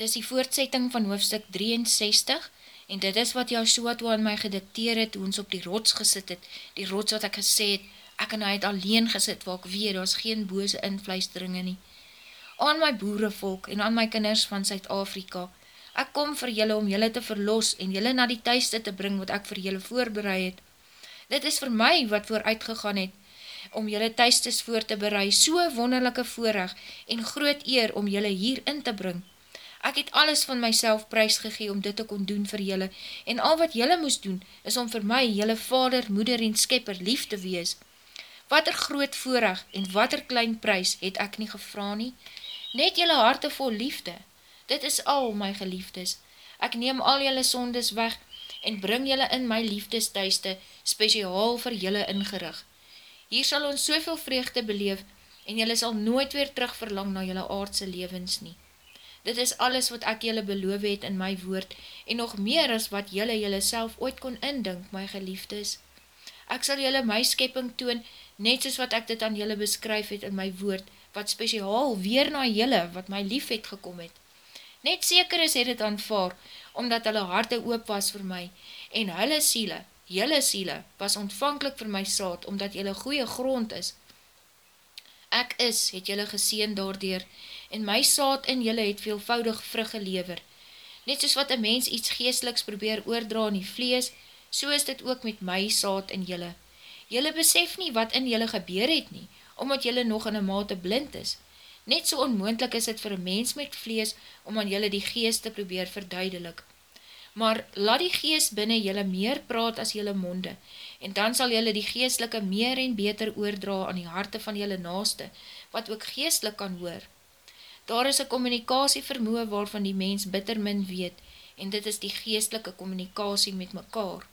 Dis die voortsetting van hoofstuk 63, en dit is wat Joshua aan my gedikteer het, toe ons op die rots gesit het, die rots wat ek gesê het, ek en hy het alleen gesit, waar ek weet, daar is geen bose invluisteringe nie. Aan my boerevolk en aan my kinders van Suid-Afrika, ek kom vir julle om julle te verlos en julle na die thuiste te bring wat ek vir julle voorbereid het. Dit is vir my wat vooruitgegaan het, om julle thuistes voor te berei, so wonderlijke voorrecht en groot eer om julle hier in te bring. Ek het alles van myself prijs gegee om dit te kon doen vir julle, en al wat julle moes doen, is om vir my, julle vader, moeder en skepper lief te wees. Wat er groot voorrecht en wat er klein prijs het ek nie gevra nie, net julle harte vol liefde. Dit is al my geliefdes. Ek neem al julle sondes weg en bring julle in my liefdesthuiste speciaal vir julle ingerig. Hier sal ons soveel vreugde beleef en jylle sal nooit weer terug verlang na jylle aardse levens nie. Dit is alles wat ek jylle beloof het in my woord en nog meer as wat jylle jylle self ooit kon indink, my geliefdes. Ek sal jylle my skepping toon, net soos wat ek dit aan jylle beskryf het in my woord, wat speciaal weer na jylle, wat my lief het gekom het. Net seker is het het aanvaar, omdat hulle harte oop was vir my, en hulle siele, jylle siele, was ontvankelijk vir my saad, omdat jylle goeie grond is. Ek is, het jylle geseen daardoor, en my saad in jylle het veelvoudig vrug gelever. Net soos wat een mens iets geesteliks probeer oordra in die vlees, so is dit ook met my saad in jylle. Jylle besef nie wat in jylle gebeur het nie, omdat jylle nog in een mate blind is. Net so onmoendlik is het vir een mens met vlees, om aan jylle die geest te probeer verduidelik maar laat die geest binnen jylle meer praat as jylle monde, en dan sal jylle die geestelike meer en beter oordra aan die harte van jylle naaste, wat ook geestelik kan hoor. Daar is een communicatie vermoe waarvan die mens bitter min weet, en dit is die geestelike communicatie met mekaar.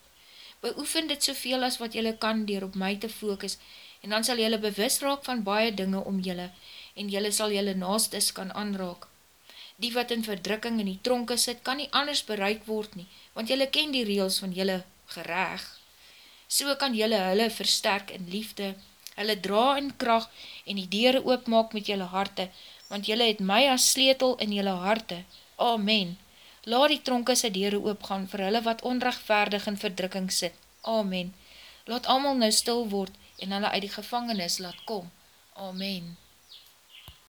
Beoefen dit soveel as wat jylle kan dier op my te focus, en dan sal jylle bewus raak van baie dinge om jylle, en jylle sal jylle naastes kan aanraak die wat in verdrukking in die tronke sit, kan nie anders bereik word nie, want jylle ken die reels van jylle gereg. So kan jylle hulle versterk in liefde, hulle dra in kracht en die deur oopmaak met jylle harte, want jylle het my as sleetel in jylle harte. Amen. Laat die tronke sy deur oopgaan vir hulle wat onrechtvaardig in verdrukking sit. Amen. Laat allemaal nou stil word en hulle uit die gevangenis laat kom. Amen.